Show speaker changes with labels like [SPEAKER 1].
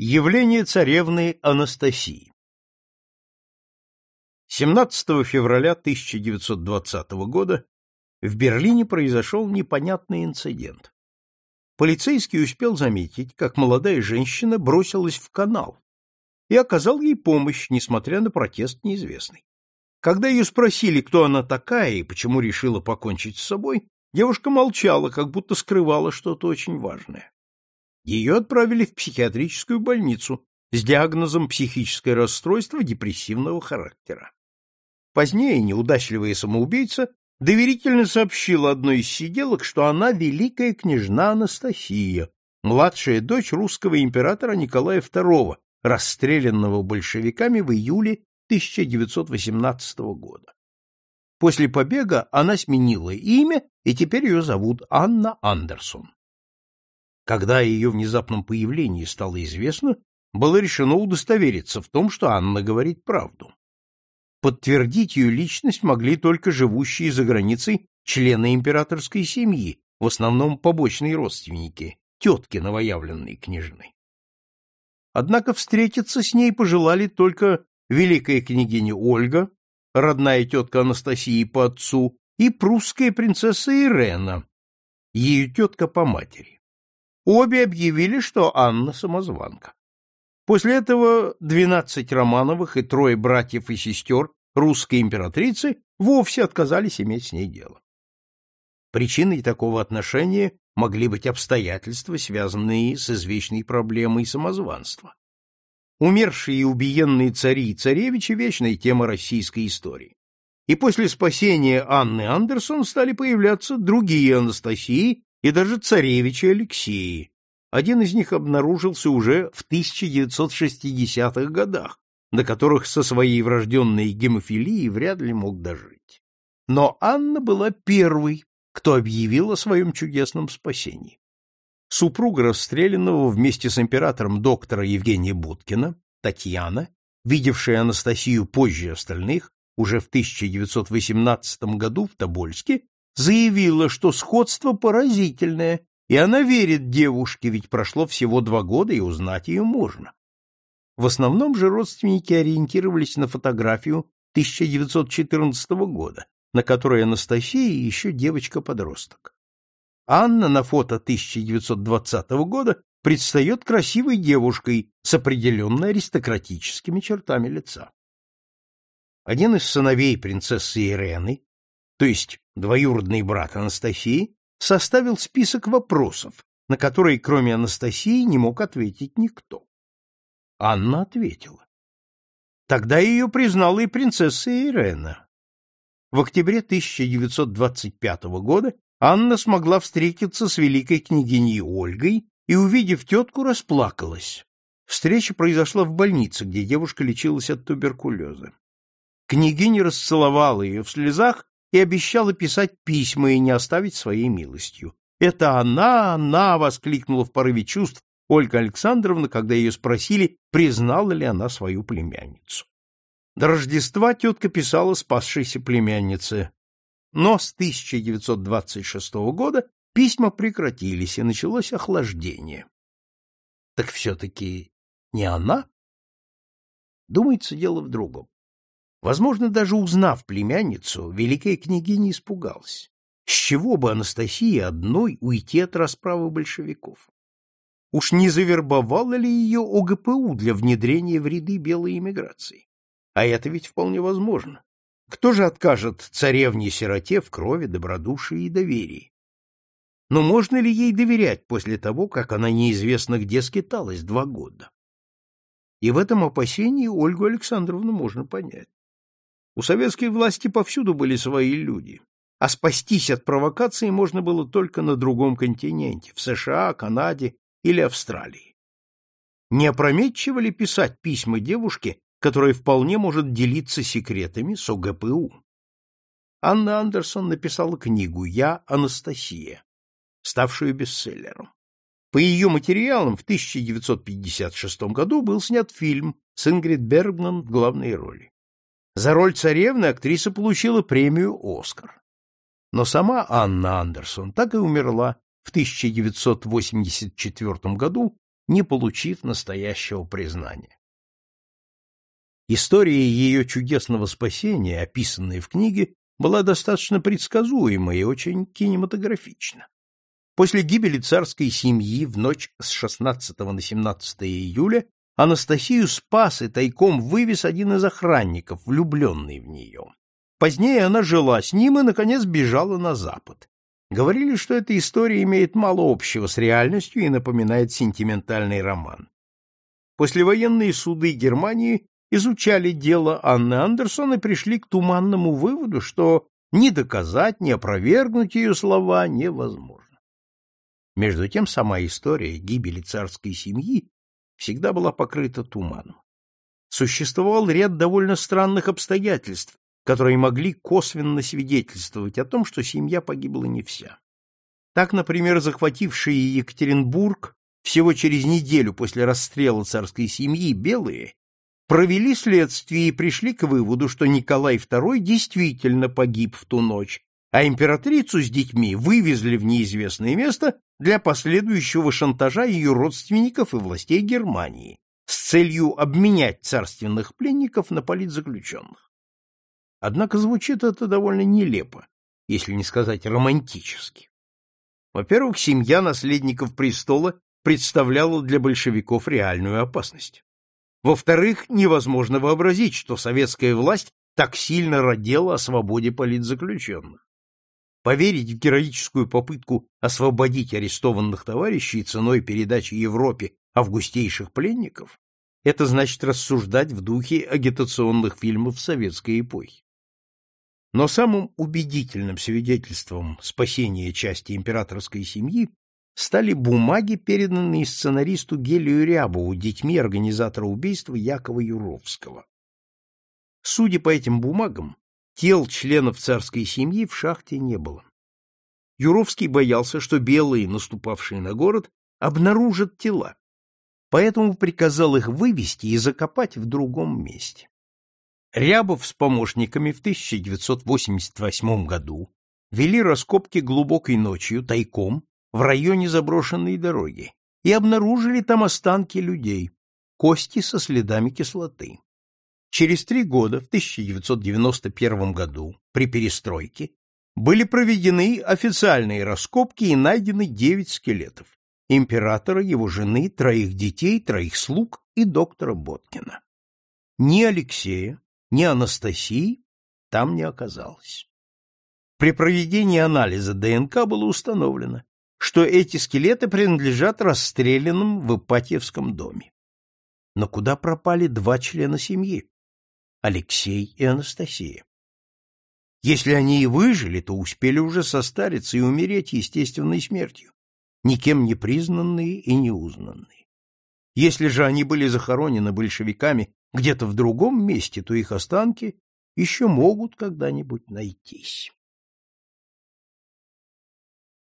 [SPEAKER 1] Явление царевны Анастасии 17 февраля 1920 года в Берлине произошел непонятный инцидент. Полицейский успел заметить, как молодая женщина бросилась в канал и оказал ей помощь, несмотря на протест неизвестный. Когда ее спросили, кто она такая и почему решила покончить с собой, девушка молчала, как будто скрывала что-то очень важное. Ее отправили в психиатрическую больницу с диагнозом психическое расстройство депрессивного характера. Позднее неудачливая самоубийца доверительно сообщила одной из сиделок, что она великая княжна Анастасия, младшая дочь русского императора Николая II, расстрелянного большевиками в июле 1918 года. После побега она сменила имя, и теперь ее зовут Анна Андерсон. Когда о ее внезапном появлении стало известно, было решено удостовериться в том, что Анна говорит правду. Подтвердить ее личность могли только живущие за границей члены императорской семьи, в основном побочные родственники, тетки новоявленной княжны. Однако встретиться с ней пожелали только великая княгиня Ольга, родная тетка Анастасии по отцу, и прусская принцесса Ирена, ее тетка по матери. Обе объявили, что Анна самозванка. После этого двенадцать Романовых и трое братьев и сестер русской императрицы вовсе отказались иметь с ней дело. Причиной такого отношения могли быть обстоятельства, связанные с извечной проблемой самозванства. Умершие и убиенные цари и царевичи – вечная тема российской истории. И после спасения Анны Андерсон стали появляться другие Анастасии и даже царевичи Алексеи. Один из них обнаружился уже в 1960-х годах, до которых со своей врожденной гемофилией вряд ли мог дожить. Но Анна была первой, кто объявил о своем чудесном спасении. Супруга расстрелянного вместе с императором доктора Евгения Будкина, Татьяна, видевшая Анастасию позже остальных, уже в 1918 году в Тобольске, заявила, что сходство поразительное, и она верит девушке, ведь прошло всего два года, и узнать ее можно. В основном же родственники ориентировались на фотографию 1914 года, на которой Анастасия еще девочка-подросток. Анна на фото 1920 года предстает красивой девушкой с определенно аристократическими чертами лица. Один из сыновей принцессы Ирены, то есть двоюродный брат Анастасии, составил список вопросов, на которые, кроме Анастасии, не мог ответить никто. Анна ответила. Тогда ее признала и принцесса Ирена. В октябре 1925 года Анна смогла встретиться с великой княгиней Ольгой и, увидев тетку, расплакалась. Встреча произошла в больнице, где девушка лечилась от туберкулеза. Княгиня расцеловала ее в слезах и обещала писать письма и не оставить своей милостью. «Это она, она!» — воскликнула в порыве чувств Ольга Александровна, когда ее спросили, признала ли она свою племянницу. До Рождества тетка писала спасшейся племяннице. Но с 1926 года письма прекратились, и началось охлаждение. Так все-таки не она? Думается, дело в другом. Возможно, даже узнав племянницу, великая княгиня испугалась. С чего бы Анастасии одной уйти от расправы большевиков? Уж не завербовала ли ее ОГПУ для внедрения в ряды белой эмиграции? А это ведь вполне возможно. Кто же откажет царевне-сироте в крови, добродушии и доверии? Но можно ли ей доверять после того, как она неизвестно где скиталась два года? И в этом опасении Ольгу Александровну можно понять. У советской власти повсюду были свои люди, а спастись от провокации можно было только на другом континенте, в США, Канаде или Австралии. Не опрометчиво ли писать письма девушке, которая вполне может делиться секретами с ОГПУ? Анна Андерсон написала книгу «Я Анастасия», ставшую бестселлером. По ее материалам в 1956 году был снят фильм с Ингрид Бергман в главной роли. За роль царевны актриса получила премию «Оскар». Но сама Анна Андерсон так и умерла в 1984 году не получив настоящего признания. История ее чудесного спасения, описанная в книге, была достаточно предсказуема и очень кинематографична. После гибели царской семьи в ночь с 16 на 17 июля Анастасию спас и тайком вывез один из охранников, влюбленный в нее. Позднее она жила с ним и, наконец, бежала на запад. Говорили, что эта история имеет мало общего с реальностью и напоминает сентиментальный роман. Послевоенные суды Германии изучали дело Анны Андерсон и пришли к туманному выводу, что ни доказать, ни опровергнуть ее слова невозможно. Между тем сама история гибели царской семьи всегда была покрыта туманом. Существовал ряд довольно странных обстоятельств, которые могли косвенно свидетельствовать о том, что семья погибла не вся. Так, например, захватившие Екатеринбург всего через неделю после расстрела царской семьи белые провели следствие и пришли к выводу, что Николай II действительно погиб в ту ночь, а императрицу с детьми вывезли в неизвестное место для последующего шантажа ее родственников и властей Германии с целью обменять царственных пленников на политзаключенных. Однако звучит это довольно нелепо, если не сказать романтически. Во-первых, семья наследников престола представляла для большевиков реальную опасность. Во-вторых, невозможно вообразить, что советская власть так сильно родила о свободе политзаключенных. Поверить в героическую попытку освободить арестованных товарищей ценой передачи Европе августейших пленников – это значит рассуждать в духе агитационных фильмов советской эпохи. Но самым убедительным свидетельством спасения части императорской семьи стали бумаги, переданные сценаристу Гелию Рябову детьми организатора убийства Якова Юровского. Судя по этим бумагам, тел членов царской семьи в шахте не было. Юровский боялся, что белые, наступавшие на город, обнаружат тела, поэтому приказал их вывести и закопать в другом месте. Рябов с помощниками в 1988 году вели раскопки глубокой ночью тайком в районе заброшенной дороги и обнаружили там останки людей, кости со следами кислоты. Через три года, в 1991 году, при перестройке, были проведены официальные раскопки и найдены девять скелетов императора, его жены, троих детей, троих слуг и доктора Боткина. Ни Алексея, ни Анастасии там не оказалось. При проведении анализа ДНК было установлено, что эти скелеты принадлежат расстрелянным в Ипатьевском доме. Но куда пропали два члена семьи? Алексей и Анастасия. Если они и выжили, то успели уже состариться и умереть естественной смертью, никем не признанные и не узнанные. Если же они были захоронены большевиками где-то в другом месте, то их останки еще могут когда-нибудь найтись.